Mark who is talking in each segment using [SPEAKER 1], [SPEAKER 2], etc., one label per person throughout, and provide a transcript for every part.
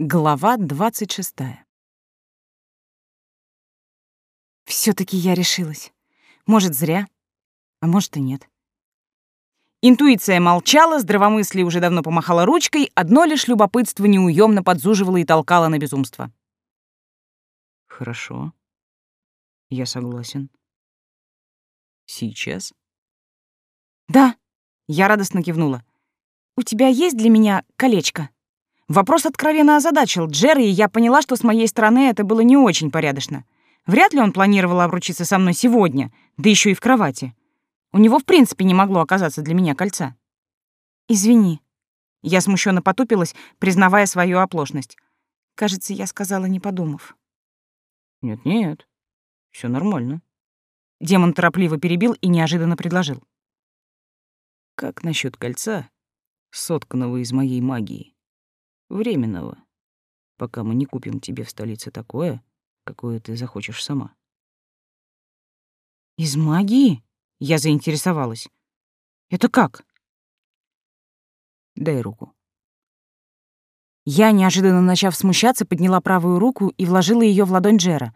[SPEAKER 1] Глава 26. все таки я решилась. Может, зря, а может и нет. Интуиция молчала, здравомыслие уже давно помахало ручкой, одно лишь любопытство неуемно подзуживало и толкало на безумство.
[SPEAKER 2] Хорошо. Я согласен. Сейчас?
[SPEAKER 1] Да, я радостно кивнула. У тебя есть для меня колечко? Вопрос откровенно озадачил Джерри, и я поняла, что с моей стороны это было не очень порядочно. Вряд ли он планировал обручиться со мной сегодня, да еще и в кровати. У него в принципе не могло оказаться для меня кольца. «Извини». Я смущенно потупилась, признавая свою оплошность. Кажется, я сказала, не подумав.
[SPEAKER 2] «Нет-нет, все нормально».
[SPEAKER 1] Демон торопливо перебил и неожиданно предложил.
[SPEAKER 2] «Как насчет кольца, сотканного из моей магии?» Временного. Пока мы не купим тебе в столице такое, какое ты захочешь сама.
[SPEAKER 1] Из магии? Я заинтересовалась. Это как?
[SPEAKER 2] Дай руку.
[SPEAKER 1] Я, неожиданно начав смущаться, подняла правую руку и вложила ее в ладонь Джера.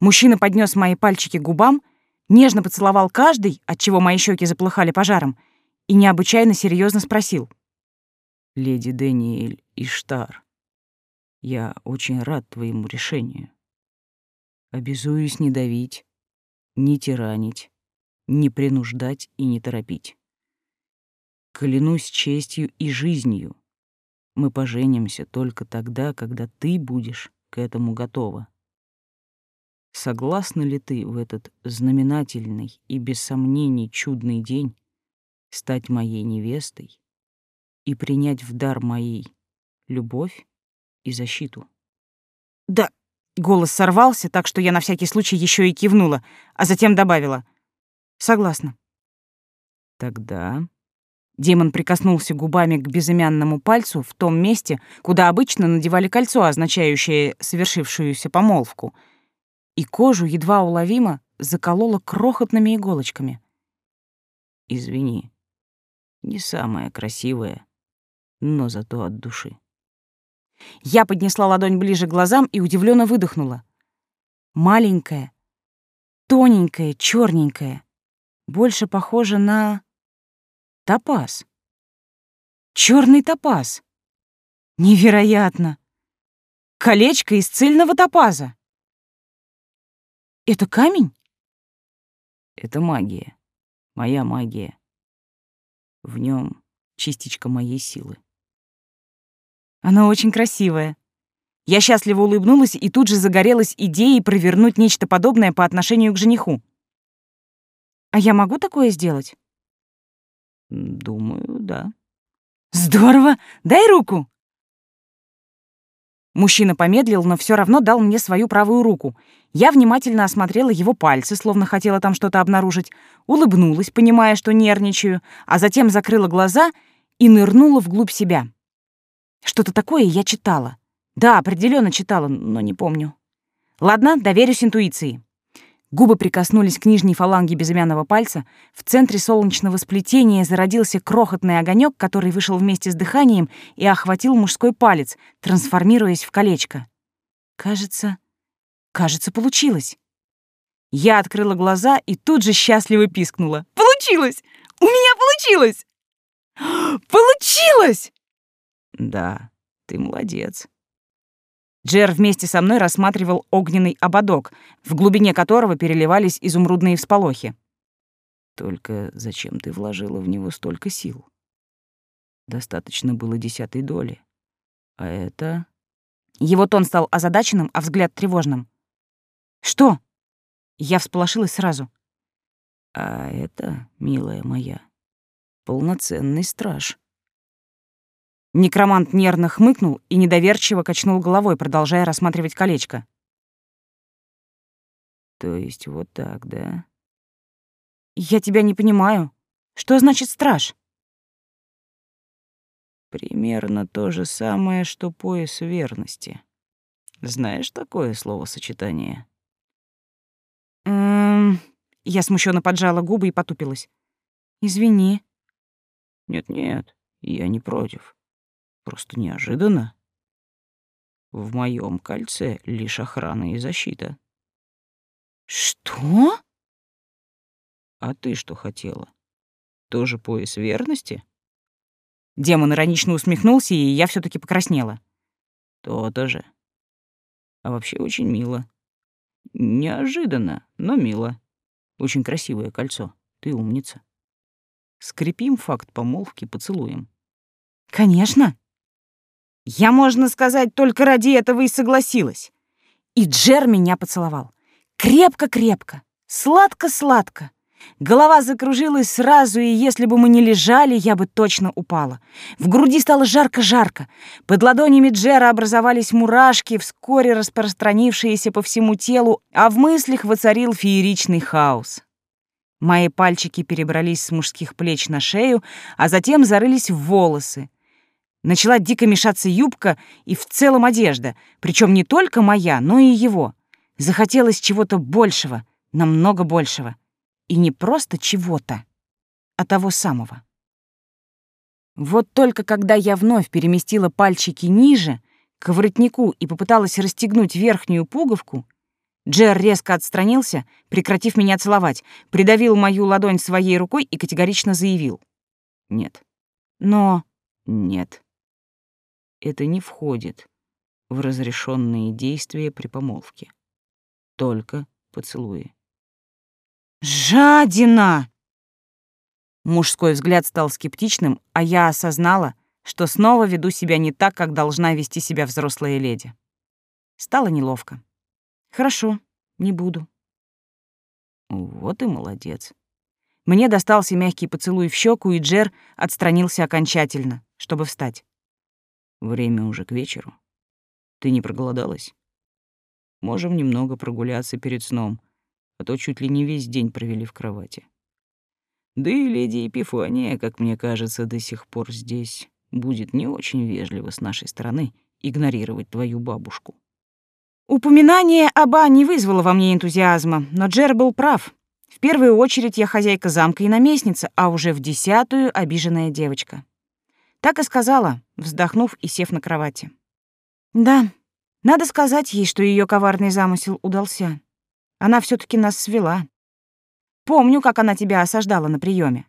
[SPEAKER 1] Мужчина поднес мои пальчики к губам, нежно поцеловал каждый, отчего мои щеки заплыхали пожаром, и необычайно серьезно спросил.
[SPEAKER 2] «Леди Дэниэль Иштар, я очень рад твоему решению. Обязуюсь не давить, не тиранить, не принуждать и не торопить. Клянусь честью и жизнью, мы поженимся только тогда, когда ты будешь к этому готова. Согласна ли ты в этот знаменательный и без сомнений чудный день стать моей невестой и принять в дар моей любовь и защиту.
[SPEAKER 1] Да, голос сорвался, так что я на всякий случай еще и кивнула, а затем добавила. Согласна.
[SPEAKER 2] Тогда...
[SPEAKER 1] Демон прикоснулся губами к безымянному пальцу в том месте, куда обычно надевали кольцо, означающее совершившуюся помолвку, и кожу едва уловимо заколола крохотными иголочками.
[SPEAKER 2] «Извини, не самая красивая, но зато от души».
[SPEAKER 1] Я поднесла ладонь ближе к глазам и удивленно выдохнула. Маленькая, тоненькая, черненькая, больше похожа на топаз. Черный топаз. Невероятно. Колечко из цельного топаза. Это камень?
[SPEAKER 2] Это магия. Моя магия. В нем частичка моей силы.
[SPEAKER 1] Она очень красивая. Я счастливо улыбнулась и тут же загорелась идеей провернуть нечто подобное по отношению к жениху. А я могу такое сделать?
[SPEAKER 2] Думаю, да.
[SPEAKER 1] Здорово! Дай руку. Мужчина помедлил, но все равно дал мне свою правую руку. Я внимательно осмотрела его пальцы, словно хотела там что-то обнаружить, улыбнулась, понимая, что нервничаю, а затем закрыла глаза и нырнула вглубь себя. Что-то такое я читала. Да, определенно читала, но не помню. Ладно, доверюсь интуиции. Губы прикоснулись к нижней фаланге безымянного пальца. В центре солнечного сплетения зародился крохотный огонек, который вышел вместе с дыханием и охватил мужской палец, трансформируясь в колечко. Кажется, кажется, получилось. Я открыла глаза и тут же счастливо пискнула. Получилось! У меня получилось! Получилось!
[SPEAKER 2] Да, ты молодец.
[SPEAKER 1] Джер вместе со мной рассматривал огненный ободок, в глубине которого переливались изумрудные всполохи.
[SPEAKER 2] Только зачем ты вложила в него столько сил? Достаточно было десятой доли. А это...
[SPEAKER 1] Его тон стал озадаченным, а взгляд тревожным. «Что?» Я всполошилась сразу.
[SPEAKER 2] «А это, милая моя, полноценный страж».
[SPEAKER 1] Некромант нервно хмыкнул и недоверчиво качнул головой, продолжая рассматривать колечко.
[SPEAKER 2] То есть вот так, да?
[SPEAKER 1] Я тебя не понимаю. Что значит страж?
[SPEAKER 2] Примерно то же самое, что пояс верности. Знаешь такое словосочетание?
[SPEAKER 1] Эм, я смущенно поджала губы и потупилась. Извини.
[SPEAKER 2] Нет-нет, я не против. Просто неожиданно. В моем кольце лишь охрана и защита.
[SPEAKER 1] Что?
[SPEAKER 2] А ты что хотела? Тоже пояс верности?
[SPEAKER 1] Демон иронично усмехнулся, и я все таки покраснела.
[SPEAKER 2] То-то же. А вообще очень мило. Неожиданно, но мило. Очень красивое кольцо. Ты умница. Скрепим факт помолвки поцелуем.
[SPEAKER 1] Конечно. Я, можно сказать, только ради этого и согласилась. И Джер меня поцеловал. Крепко-крепко, сладко-сладко. Голова закружилась сразу, и если бы мы не лежали, я бы точно упала. В груди стало жарко-жарко. Под ладонями Джера образовались мурашки, вскоре распространившиеся по всему телу, а в мыслях воцарил фееричный хаос. Мои пальчики перебрались с мужских плеч на шею, а затем зарылись в волосы. Начала дико мешаться юбка и в целом одежда, причем не только моя, но и его. Захотелось чего-то большего, намного большего. И не просто чего-то, а того самого. Вот только когда я вновь переместила пальчики ниже, к воротнику и попыталась расстегнуть верхнюю пуговку, Джер резко отстранился, прекратив меня целовать, придавил мою ладонь своей рукой и категорично заявил.
[SPEAKER 2] «Нет».
[SPEAKER 1] «Но...»
[SPEAKER 2] «Нет. Это не входит в разрешенные действия при помолвке. Только поцелуи.
[SPEAKER 1] «Жадина!» Мужской взгляд стал скептичным, а я осознала, что снова веду себя не так, как должна вести себя взрослая леди. Стало неловко. «Хорошо, не буду».
[SPEAKER 2] Вот и молодец.
[SPEAKER 1] Мне достался мягкий поцелуй в щеку, и Джер отстранился окончательно, чтобы встать.
[SPEAKER 2] Время уже к вечеру. Ты не проголодалась? Можем немного прогуляться перед сном, а то чуть ли не весь день провели в кровати. Да и леди Епифания, как мне кажется, до сих пор здесь будет не очень вежливо с нашей стороны игнорировать твою бабушку.
[SPEAKER 1] Упоминание об не вызвало во мне энтузиазма, но Джер был прав. В первую очередь я хозяйка замка и наместница, а уже в десятую — обиженная девочка. Так и сказала, вздохнув и сев на кровати. Да, надо сказать ей, что ее коварный замысел удался. Она все таки нас свела. Помню, как она тебя осаждала на приеме.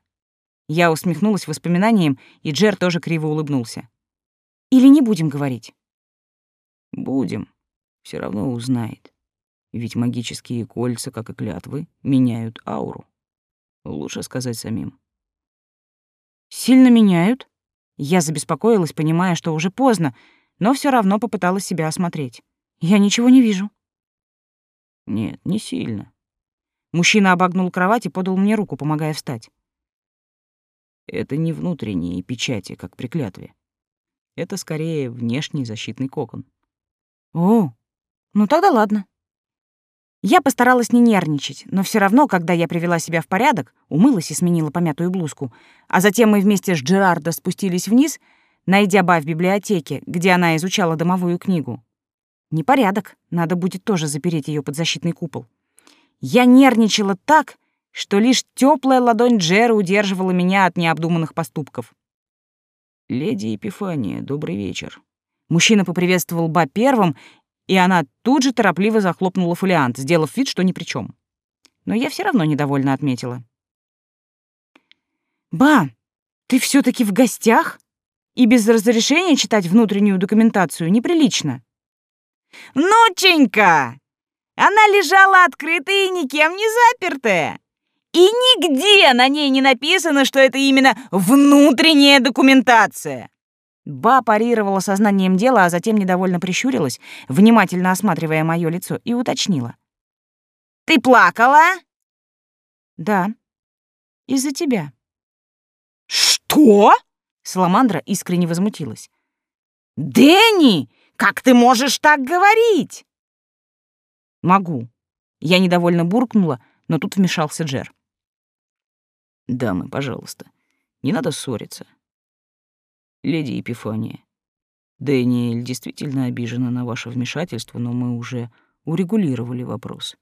[SPEAKER 1] Я усмехнулась воспоминанием, и Джер тоже криво улыбнулся. Или не будем говорить?
[SPEAKER 2] Будем. Все равно узнает. Ведь магические кольца, как и клятвы, меняют ауру. Лучше сказать самим.
[SPEAKER 1] Сильно меняют? Я забеспокоилась, понимая, что уже поздно, но все равно попыталась себя осмотреть. Я ничего не вижу.
[SPEAKER 2] Нет, не сильно.
[SPEAKER 1] Мужчина обогнул кровать и подал мне руку, помогая встать.
[SPEAKER 2] Это не внутренние печати, как при клятве. Это скорее внешний защитный кокон.
[SPEAKER 1] О, ну тогда ладно. Я постаралась не нервничать, но все равно, когда я привела себя в порядок, умылась и сменила помятую блузку, а затем мы вместе с Джерардо спустились вниз, найдя Ба в библиотеке, где она изучала домовую книгу. Непорядок, надо будет тоже запереть ее под защитный купол. Я нервничала так, что лишь теплая ладонь Джера удерживала меня от необдуманных поступков.
[SPEAKER 2] «Леди Епифания, добрый вечер».
[SPEAKER 1] Мужчина поприветствовал Ба первым, и она тут же торопливо захлопнула фолиант, сделав вид, что ни при чем. Но я все равно недовольно отметила. «Ба, ты все таки в гостях? И без разрешения читать внутреннюю документацию неприлично». «Внученька! Она лежала открытая и никем не запертая. И нигде на ней не написано, что это именно внутренняя документация!» Ба парировала сознанием дела, а затем недовольно прищурилась, внимательно осматривая мое лицо, и уточнила. «Ты плакала?» «Да. Из-за тебя». «Что?» — Саламандра искренне возмутилась. «Дэнни, как ты можешь так говорить?» «Могу». Я недовольно буркнула, но тут вмешался Джер.
[SPEAKER 2] «Дамы, пожалуйста, не надо ссориться. Леди Епифания, Дэниэль действительно обижена на ваше вмешательство, но мы уже урегулировали вопрос.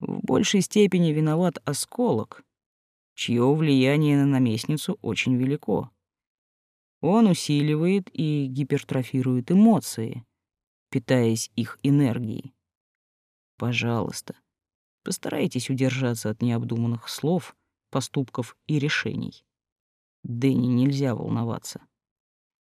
[SPEAKER 2] В большей степени виноват осколок, чье влияние на наместницу очень велико. Он усиливает и гипертрофирует эмоции, питаясь их энергией. Пожалуйста, постарайтесь удержаться от необдуманных слов, поступков и решений. Дэнни нельзя волноваться.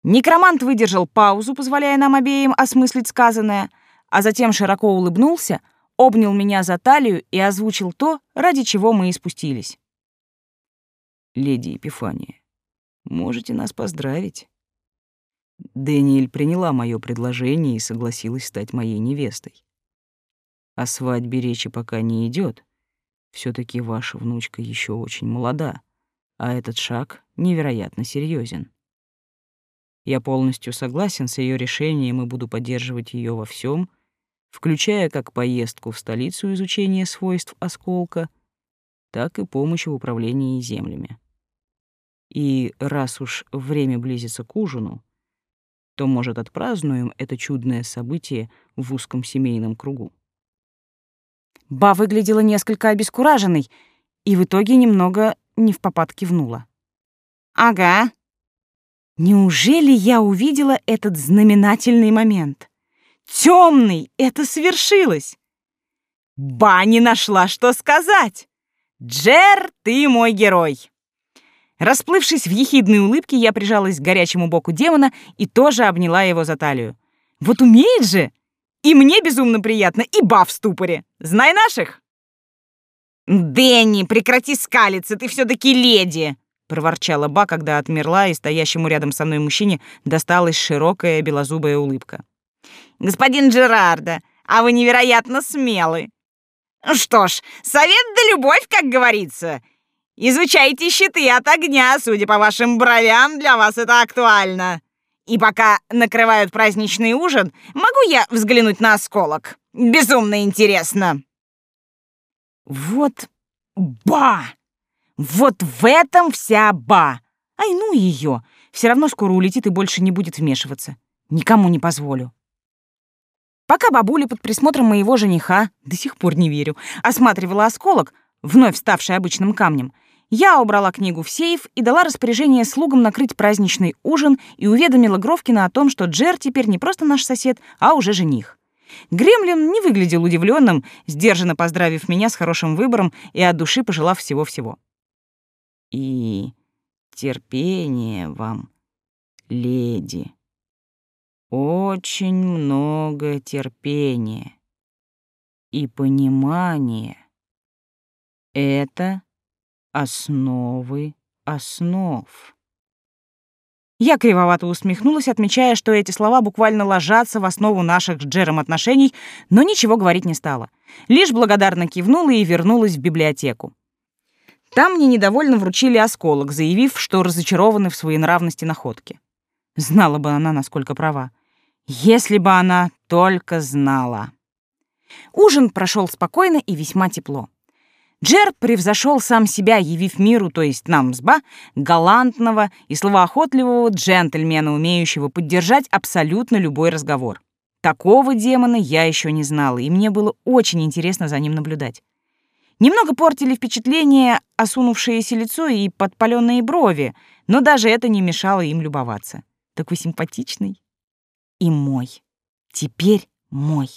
[SPEAKER 1] Некромант выдержал паузу, позволяя нам обеим осмыслить сказанное, а затем широко улыбнулся, обнял меня за талию и озвучил то, ради чего мы и спустились.
[SPEAKER 2] «Леди Епифания, можете нас поздравить?» Дэниэль приняла мое предложение и согласилась стать моей невестой. О свадьбе речи пока не идет. все таки ваша внучка еще очень молода, а этот шаг невероятно серьезен. Я полностью согласен с ее решением и буду поддерживать ее во всем, включая как поездку в столицу изучения свойств осколка, так и помощь в управлении землями. И раз уж время близится к ужину, то, может, отпразднуем это чудное событие в узком семейном кругу.
[SPEAKER 1] Ба выглядела несколько обескураженной и в итоге немного не в попад кивнула. «Ага», Неужели я увидела этот знаменательный момент? Темный, это свершилось! Ба не нашла, что сказать! Джер, ты мой герой! Расплывшись в ехидной улыбке, я прижалась к горячему боку демона и тоже обняла его за талию. Вот умеет же! И мне безумно приятно, и ба в ступоре. Знай наших! «Дэнни, прекрати скалиться, ты все таки леди!» Проворчала Ба, когда отмерла, и стоящему рядом со мной мужчине досталась широкая белозубая улыбка. «Господин Джерарда, а вы невероятно смелы!» «Что ж, совет да любовь, как говорится!» Изучайте щиты от огня, судя по вашим бровям, для вас это актуально. И пока накрывают праздничный ужин, могу я взглянуть на осколок? Безумно интересно. Вот ба! Вот в этом вся ба. Ай, ну ее. Все равно скоро улетит и больше не будет вмешиваться. Никому не позволю. Пока бабуля под присмотром моего жениха, до сих пор не верю, осматривала осколок, вновь ставший обычным камнем, я убрала книгу в сейф и дала распоряжение слугам накрыть праздничный ужин и уведомила Гровкина о том, что Джер теперь не просто наш сосед, а уже жених. Гремлин не выглядел удивленным, сдержанно поздравив меня с хорошим выбором и от души пожелав всего-всего. И терпение вам, леди. Очень много терпения и понимания. Это основы основ. Я кривовато усмехнулась, отмечая, что эти слова буквально ложатся в основу наших с Джером отношений, но ничего говорить не стала. Лишь благодарно кивнула и вернулась в библиотеку. Там мне недовольно вручили осколок, заявив, что разочарованы в своей нравности находки. Знала бы она, насколько права. Если бы она только знала. Ужин прошел спокойно и весьма тепло. Джер превзошел сам себя, явив миру, то есть нам с Ба, галантного и словоохотливого джентльмена, умеющего поддержать абсолютно любой разговор. Такого демона я еще не знала, и мне было очень интересно за ним наблюдать. Немного портили впечатление осунувшееся лицо и подпаленные брови, но даже это не мешало им любоваться. Такой симпатичный. И мой. Теперь мой.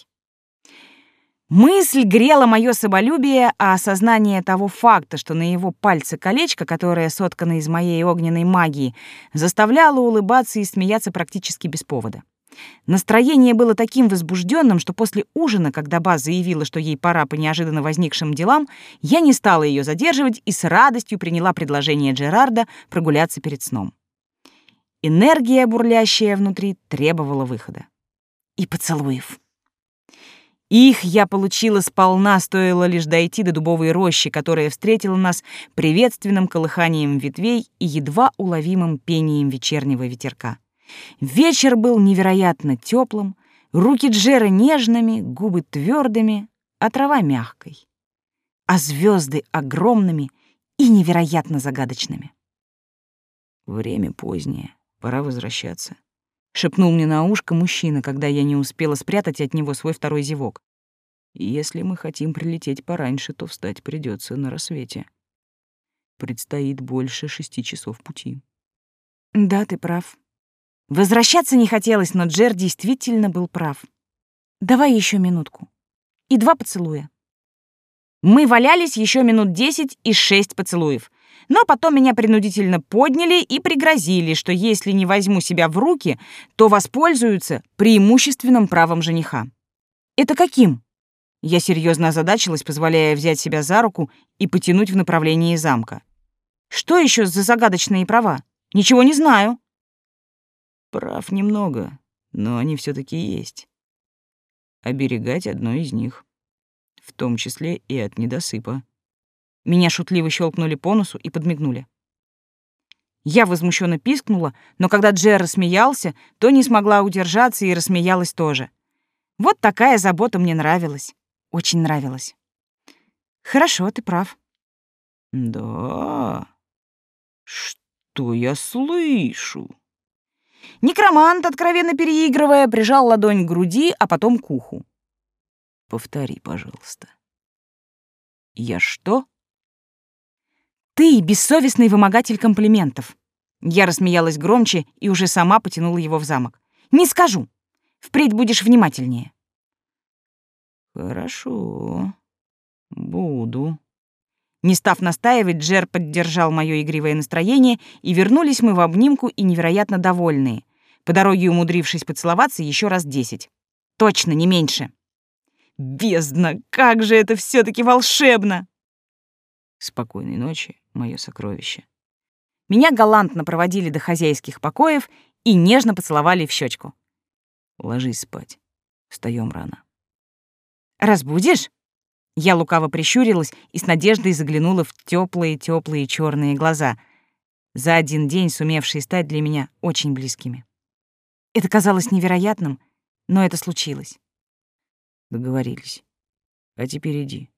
[SPEAKER 1] Мысль грела мое соболюбие, а осознание того факта, что на его пальце колечко, которое соткано из моей огненной магии, заставляло улыбаться и смеяться практически без повода. Настроение было таким возбужденным, что после ужина, когда Баз заявила, что ей пора по неожиданно возникшим делам, я не стала ее задерживать и с радостью приняла предложение Джерарда прогуляться перед сном. Энергия, бурлящая внутри, требовала выхода. И поцелуев. Их я получила сполна, стоило лишь дойти до дубовой рощи, которая встретила нас приветственным колыханием ветвей и едва уловимым пением вечернего ветерка. Вечер был невероятно теплым, руки Джера нежными, губы твердыми, а трава мягкой, а звезды огромными и невероятно загадочными. Время позднее, пора возвращаться. Шепнул мне на ушко мужчина, когда я не успела спрятать от него свой второй зевок. Если мы хотим прилететь пораньше, то встать придется на рассвете. Предстоит больше шести часов пути. Да, ты прав. Возвращаться не хотелось, но Джер действительно был прав. Давай еще минутку. И два поцелуя. Мы валялись еще минут десять и шесть поцелуев. Но потом меня принудительно подняли и пригрозили, что если не возьму себя в руки, то воспользуются преимущественным правом жениха. Это каким? Я серьезно озадачилась, позволяя взять себя за руку и потянуть в направлении замка. Что еще за загадочные права? Ничего не знаю.
[SPEAKER 2] Прав немного, но они все таки есть. Оберегать одно из них, в том числе и от недосыпа.
[SPEAKER 1] Меня шутливо щелкнули по носу и подмигнули. Я возмущенно пискнула, но когда Джер рассмеялся, то не смогла удержаться и рассмеялась тоже. Вот такая забота мне нравилась. Очень нравилась. Хорошо, ты прав.
[SPEAKER 2] Да. Что я слышу?
[SPEAKER 1] Некромант, откровенно переигрывая, прижал ладонь к груди, а потом к уху.
[SPEAKER 2] Повтори, пожалуйста. Я что?
[SPEAKER 1] Ты бессовестный вымогатель комплиментов. Я рассмеялась громче и уже сама потянула его в замок. Не скажу. Впредь будешь внимательнее.
[SPEAKER 2] Хорошо. Буду.
[SPEAKER 1] Не став настаивать, Джер поддержал мое игривое настроение, и вернулись мы в обнимку и невероятно довольные, по дороге умудрившись поцеловаться еще раз десять. Точно, не меньше. Бездна, как же это все таки волшебно!
[SPEAKER 2] Спокойной ночи, мое сокровище.
[SPEAKER 1] Меня галантно проводили до хозяйских покоев и нежно поцеловали в щечку.
[SPEAKER 2] Ложись спать. Встаем рано.
[SPEAKER 1] Разбудишь? Я лукаво прищурилась и с надеждой заглянула в теплые-теплые черные глаза, за один день сумевшие стать для меня очень близкими. Это казалось невероятным, но это случилось.
[SPEAKER 2] Договорились. А теперь иди.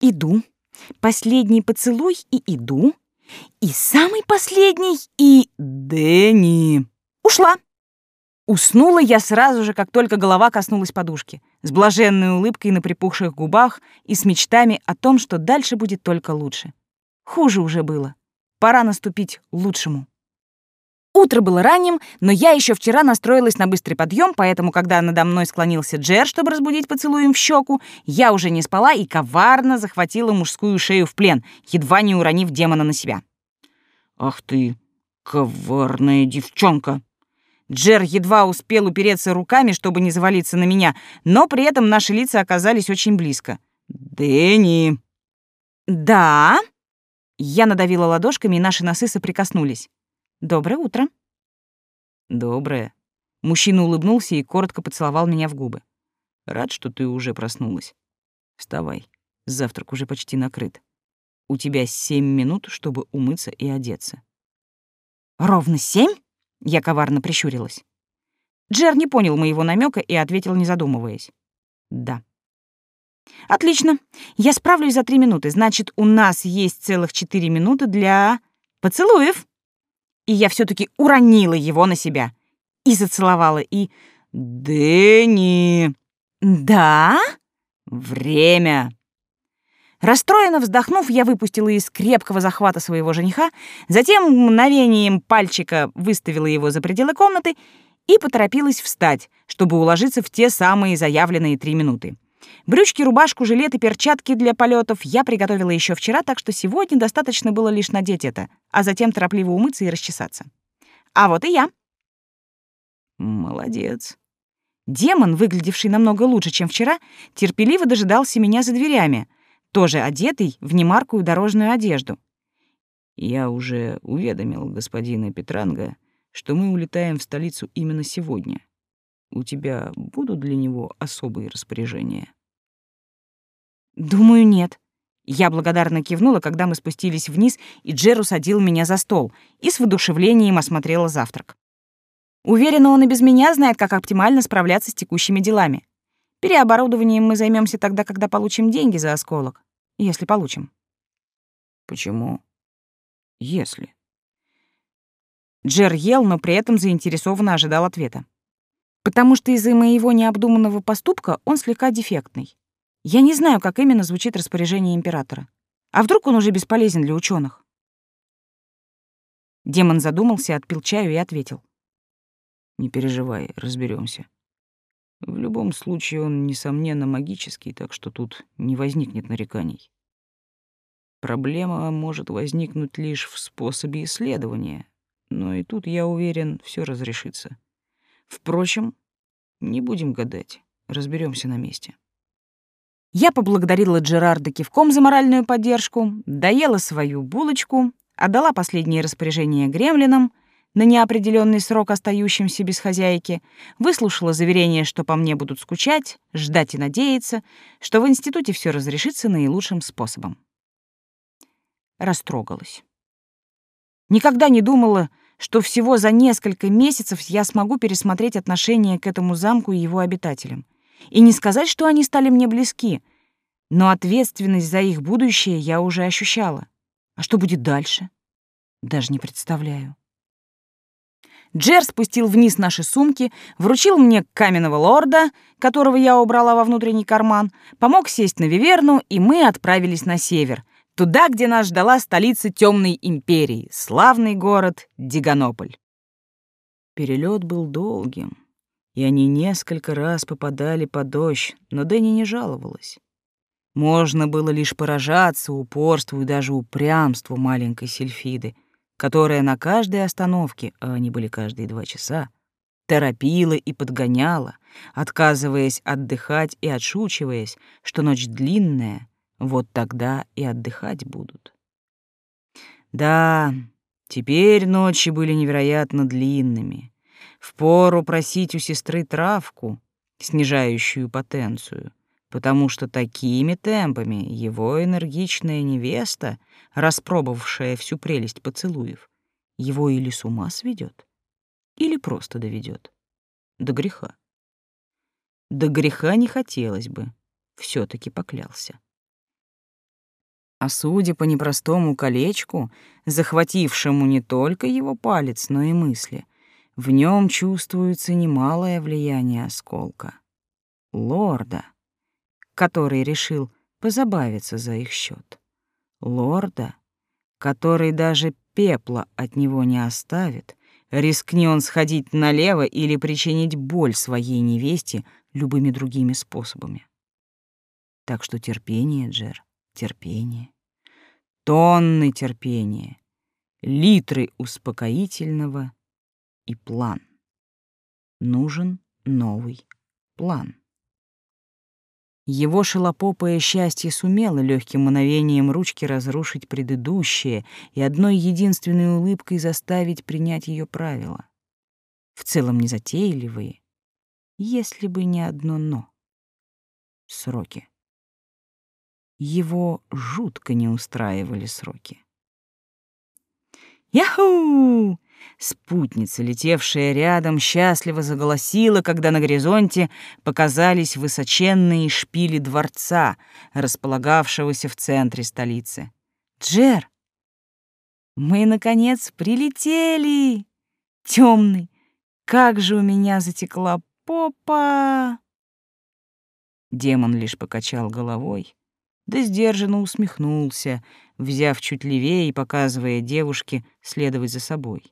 [SPEAKER 1] Иду. Последний поцелуй и иду. И самый последний и... Дэнни. Ушла. Уснула я сразу же, как только голова коснулась подушки, с блаженной улыбкой на припухших губах и с мечтами о том, что дальше будет только лучше. Хуже уже было. Пора наступить лучшему. Утро было ранним, но я еще вчера настроилась на быстрый подъем, поэтому, когда надо мной склонился Джер, чтобы разбудить поцелуем в щеку, я уже не спала и коварно захватила мужскую шею в плен, едва не уронив демона на себя.
[SPEAKER 2] «Ах ты, коварная девчонка!»
[SPEAKER 1] Джер едва успел упереться руками, чтобы не завалиться на меня, но при этом наши лица оказались очень близко.
[SPEAKER 2] «Дэнни!»
[SPEAKER 1] «Да?» Я надавила ладошками, и наши носы соприкоснулись. Доброе утро.
[SPEAKER 2] Доброе.
[SPEAKER 1] Мужчина улыбнулся и коротко поцеловал меня в губы.
[SPEAKER 2] Рад, что ты уже проснулась. Вставай. Завтрак уже почти накрыт. У тебя семь минут, чтобы умыться и одеться.
[SPEAKER 1] Ровно семь? Я коварно прищурилась. Джер не понял моего намека и ответил, не задумываясь. Да. Отлично. Я справлюсь за три минуты. Значит, у нас есть целых четыре минуты для поцелуев и я все таки уронила его на себя. И зацеловала, и...
[SPEAKER 2] «Дэнни!»
[SPEAKER 1] «Да?»
[SPEAKER 2] «Время!»
[SPEAKER 1] Расстроенно вздохнув, я выпустила из крепкого захвата своего жениха, затем мгновением пальчика выставила его за пределы комнаты и поторопилась встать, чтобы уложиться в те самые заявленные три минуты. Брючки, рубашку, жилет и перчатки для полетов я приготовила еще вчера, так что сегодня достаточно было лишь надеть это, а затем торопливо умыться и расчесаться. А вот и я.
[SPEAKER 2] Молодец.
[SPEAKER 1] Демон, выглядевший намного лучше, чем вчера, терпеливо дожидался меня за дверями, тоже одетый в немаркую дорожную одежду.
[SPEAKER 2] Я уже уведомил господина Петранга, что мы улетаем в столицу именно сегодня. У тебя будут для него особые распоряжения?
[SPEAKER 1] Думаю, нет. Я благодарно кивнула, когда мы спустились вниз, и Джер усадил меня за стол и с воодушевлением осмотрела завтрак. Уверена, он и без меня знает, как оптимально справляться с текущими делами. Переоборудованием мы займемся тогда, когда получим деньги за осколок. Если получим.
[SPEAKER 2] Почему? Если.
[SPEAKER 1] Джер ел, но при этом заинтересованно ожидал ответа. Потому что из-за моего необдуманного поступка он слегка дефектный. Я не знаю, как именно звучит распоряжение императора. А вдруг он уже бесполезен для ученых? Демон задумался, отпил чаю и ответил.
[SPEAKER 2] Не переживай, разберемся. В любом случае он, несомненно, магический, так что тут не возникнет нареканий. Проблема может возникнуть лишь в способе исследования, но и тут, я уверен, все разрешится. Впрочем, не будем гадать, разберемся на месте.
[SPEAKER 1] Я поблагодарила Джерарда кивком за моральную поддержку, доела свою булочку, отдала последние распоряжения гремлинам на неопределенный срок остающимся без хозяйки, выслушала заверение, что по мне будут скучать, ждать и надеяться, что в институте все разрешится наилучшим способом. Растрогалась. Никогда не думала, что всего за несколько месяцев я смогу пересмотреть отношение к этому замку и его обитателям. И не сказать, что они стали мне близки, но ответственность за их будущее я уже ощущала. А что будет дальше? Даже не представляю. Джер спустил вниз наши сумки, вручил мне каменного лорда, которого я убрала во внутренний карман, помог сесть на Виверну, и мы отправились на север, туда, где нас ждала столица Темной империи, славный город Диганополь.
[SPEAKER 2] Перелет был долгим, и они несколько раз попадали под дождь, но Дэнни не жаловалась. Можно было лишь поражаться упорству и даже упрямству маленькой Сельфиды, которая на каждой остановке, а они были каждые два часа, торопила и подгоняла, отказываясь отдыхать и отшучиваясь, что ночь длинная, вот тогда и отдыхать будут. Да, теперь ночи были невероятно длинными. Впору просить у сестры травку, снижающую потенцию, потому что такими темпами его энергичная невеста, распробовавшая всю прелесть поцелуев, его или с ума сведет, или просто доведет до греха. До греха не хотелось бы, все таки поклялся. А судя по непростому колечку, захватившему не только его палец, но и мысли, в нем чувствуется немалое влияние осколка. Лорда, который решил позабавиться за их счет. Лорда, который даже пепла от него не оставит, рискни он сходить налево или причинить боль своей невесте любыми другими способами. Так что терпение, Джер, терпение. Тонны терпения, литры успокоительного и план. Нужен новый план. Его шелопопое счастье сумело легким мановением ручки разрушить предыдущее и одной единственной улыбкой заставить принять ее правила. В целом незатейливые, если бы не одно «но». Сроки. Его жутко не устраивали сроки. «Яху!» Спутница, летевшая рядом, счастливо заголосила, когда на горизонте показались высоченные шпили дворца, располагавшегося в центре столицы. «Джер, мы, наконец, прилетели! Темный, как же у меня затекла попа!» Демон лишь покачал головой, да сдержанно усмехнулся, взяв чуть левее и показывая девушке следовать за собой.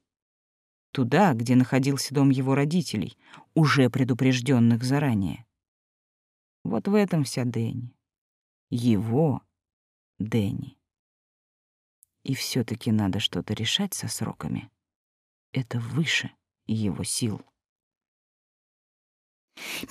[SPEAKER 2] Туда, где находился дом его родителей, уже предупрежденных заранее. Вот в этом вся Дэнни. Его Дэнни. И все таки надо что-то решать со сроками. Это выше его сил.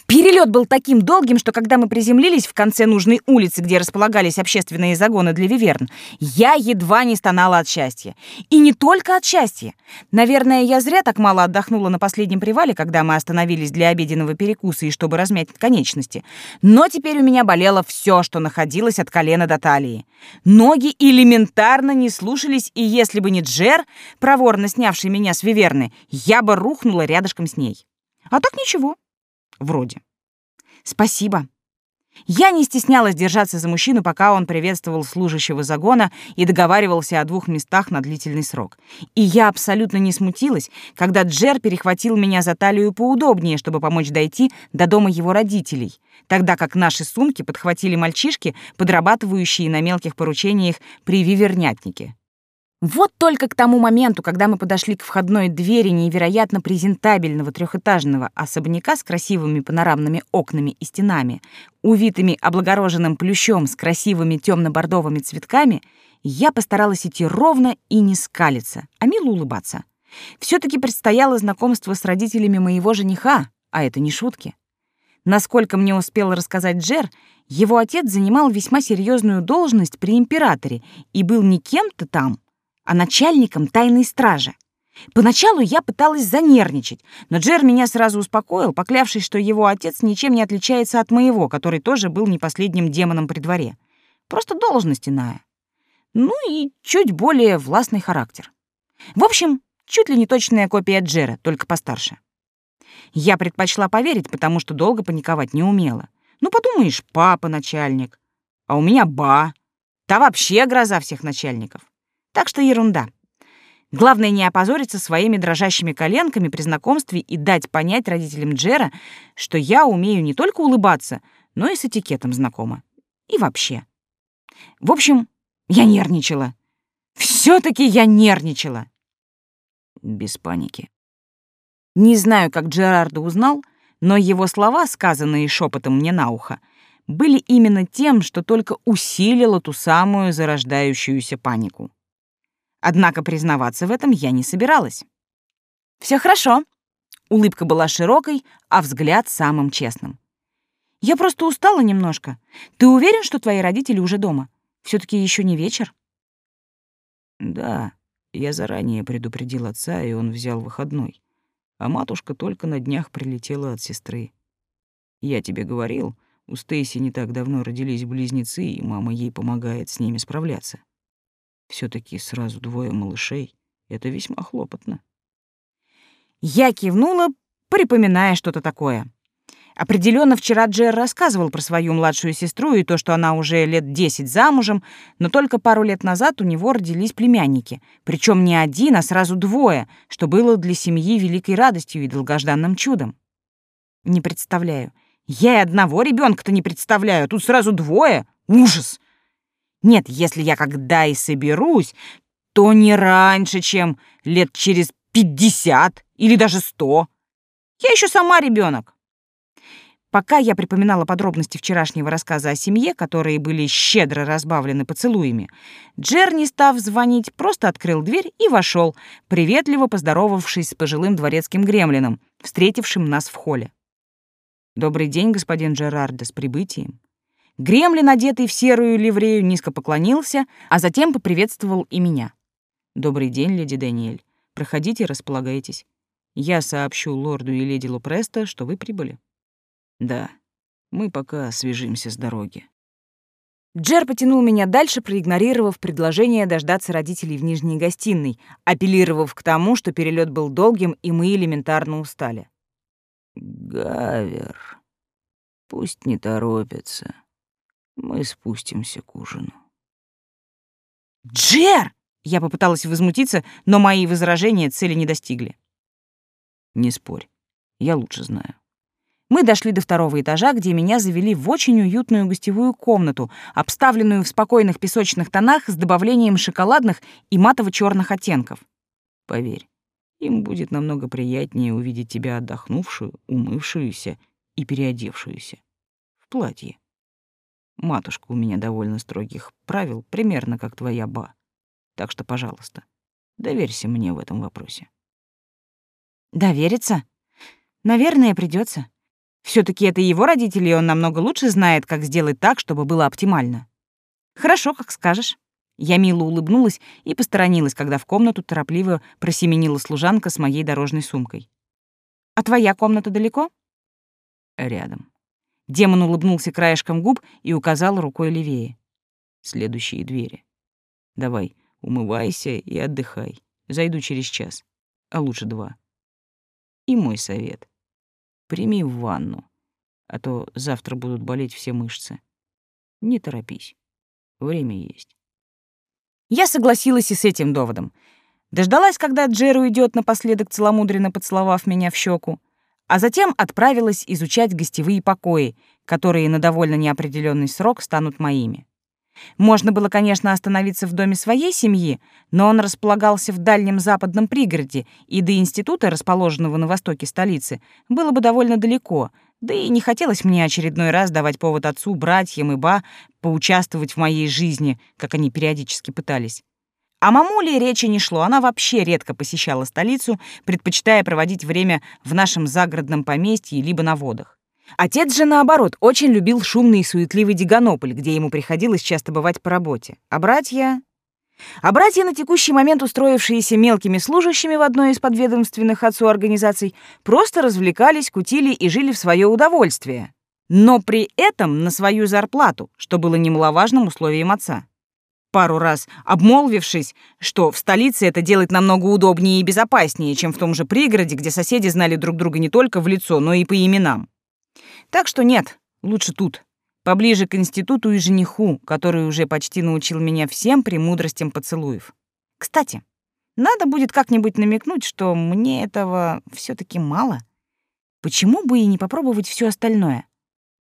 [SPEAKER 1] Перелет был таким долгим, что когда мы приземлились в конце нужной улицы, где располагались общественные загоны для виверн, я едва не стонала от счастья. И не только от счастья. Наверное, я зря так мало отдохнула на последнем привале, когда мы остановились для обеденного перекуса и чтобы размять конечности. Но теперь у меня болело все, что находилось от колена до талии. Ноги элементарно не слушались, и если бы не Джер, проворно снявший меня с виверны, я бы рухнула рядышком с ней. А так ничего. Вроде. Спасибо. Я не стеснялась держаться за мужчину, пока он приветствовал служащего загона и договаривался о двух местах на длительный срок. И я абсолютно не смутилась, когда Джер перехватил меня за талию поудобнее, чтобы помочь дойти до дома его родителей, тогда как наши сумки подхватили мальчишки, подрабатывающие на мелких поручениях при вивернятнике. Вот только к тому моменту, когда мы подошли к входной двери невероятно презентабельного трехэтажного особняка с красивыми панорамными окнами и стенами, увитыми облагороженным плющом с красивыми темно-бордовыми цветками, я постаралась идти ровно и не скалиться, а мило улыбаться. все таки предстояло знакомство с родителями моего жениха, а это не шутки. Насколько мне успел рассказать Джер, его отец занимал весьма серьезную должность при императоре и был не кем-то там, а начальником тайной стражи. Поначалу я пыталась занервничать, но Джер меня сразу успокоил, поклявшись, что его отец ничем не отличается от моего, который тоже был не последним демоном при дворе. Просто должность иная. Ну и чуть более властный характер. В общем, чуть ли не точная копия Джера, только постарше. Я предпочла поверить, потому что долго паниковать не умела. Ну, подумаешь, папа начальник, а у меня ба. Та вообще гроза всех начальников. Так что ерунда. Главное не опозориться своими дрожащими коленками при знакомстве и дать понять родителям Джера, что я умею не только улыбаться, но и с этикетом знакома. И вообще. В общем, я нервничала. все таки я нервничала.
[SPEAKER 2] Без паники.
[SPEAKER 1] Не знаю, как Джерардо узнал, но его слова, сказанные шепотом мне на ухо, были именно тем, что только усилило ту самую зарождающуюся панику. Однако признаваться в этом я не собиралась. Все хорошо». Улыбка была широкой, а взгляд самым честным. «Я просто устала немножко. Ты уверен, что твои родители уже дома? все таки еще не вечер?»
[SPEAKER 2] «Да, я заранее предупредил отца, и он взял выходной. А матушка только на днях прилетела от сестры. Я тебе говорил, у Стейси не так давно родились близнецы, и мама ей помогает с ними справляться все таки сразу двое малышей — это весьма хлопотно.
[SPEAKER 1] Я кивнула, припоминая что-то такое. Определенно вчера Джер рассказывал про свою младшую сестру и то, что она уже лет десять замужем, но только пару лет назад у него родились племянники, причем не один, а сразу двое, что было для семьи великой радостью и долгожданным чудом. Не представляю. Я и одного ребенка то не представляю, а тут сразу двое. Ужас! Нет, если я когда и соберусь, то не раньше, чем лет через пятьдесят или даже сто. Я еще сама ребенок. Пока я припоминала подробности вчерашнего рассказа о семье, которые были щедро разбавлены поцелуями, Джер, не став звонить, просто открыл дверь и вошел, приветливо поздоровавшись с пожилым дворецким гремлином, встретившим нас в холле. «Добрый день, господин Джерардо, с прибытием». Гремлин, одетый в серую ливрею, низко поклонился, а затем поприветствовал и меня. «Добрый день, леди Даниэль. Проходите, располагайтесь. Я сообщу лорду и леди Лупреста, что вы прибыли». «Да, мы пока освежимся с дороги». Джер потянул меня дальше, проигнорировав предложение дождаться родителей в нижней гостиной, апеллировав к тому, что перелет был долгим, и мы элементарно устали.
[SPEAKER 2] «Гавер, пусть не торопятся. Мы спустимся к ужину.
[SPEAKER 1] «Джер!» — я попыталась возмутиться, но мои возражения цели не достигли.
[SPEAKER 2] «Не спорь, я лучше знаю».
[SPEAKER 1] Мы дошли до второго этажа, где меня завели в очень уютную гостевую комнату, обставленную в спокойных песочных тонах с добавлением шоколадных и матово черных оттенков.
[SPEAKER 2] Поверь, им будет намного приятнее увидеть тебя отдохнувшую, умывшуюся и переодевшуюся. В платье. Матушка у меня довольно строгих правил, примерно как твоя ба. Так что, пожалуйста, доверься мне в этом вопросе.
[SPEAKER 1] Довериться? Наверное, придется. все таки это его родители, и он намного лучше знает, как сделать так, чтобы было оптимально. Хорошо, как скажешь. Я мило улыбнулась и посторонилась, когда в комнату торопливо просеменила служанка с моей дорожной сумкой. «А твоя комната далеко?»
[SPEAKER 2] «Рядом».
[SPEAKER 1] Демон улыбнулся краешком губ и указал рукой левее.
[SPEAKER 2] Следующие двери. Давай, умывайся и отдыхай. Зайду через час, а лучше два. И мой совет. Прими в ванну, а то завтра будут болеть все мышцы. Не торопись. Время есть.
[SPEAKER 1] Я согласилась и с этим доводом. Дождалась, когда Джер уйдет напоследок целомудренно поцеловав меня в щеку а затем отправилась изучать гостевые покои, которые на довольно неопределенный срок станут моими. Можно было, конечно, остановиться в доме своей семьи, но он располагался в дальнем западном пригороде, и до института, расположенного на востоке столицы, было бы довольно далеко, да и не хотелось мне очередной раз давать повод отцу, братьям и ба поучаствовать в моей жизни, как они периодически пытались. О мамуле речи не шло, она вообще редко посещала столицу, предпочитая проводить время в нашем загородном поместье либо на водах. Отец же, наоборот, очень любил шумный и суетливый Диганополь, где ему приходилось часто бывать по работе. А братья... А братья, на текущий момент устроившиеся мелкими служащими в одной из подведомственных отцу организаций, просто развлекались, кутили и жили в свое удовольствие. Но при этом на свою зарплату, что было немаловажным условием отца. Пару раз обмолвившись, что в столице это делать намного удобнее и безопаснее, чем в том же пригороде, где соседи знали друг друга не только в лицо, но и по именам. Так что нет, лучше тут, поближе к институту и жениху, который уже почти научил меня всем премудростям поцелуев. Кстати, надо будет как-нибудь намекнуть, что мне этого все таки мало. Почему бы и не попробовать все остальное?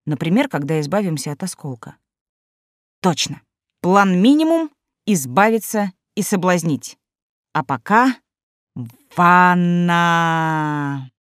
[SPEAKER 1] Например, когда избавимся от осколка. Точно. План минимум — избавиться и соблазнить. А пока... Ванна!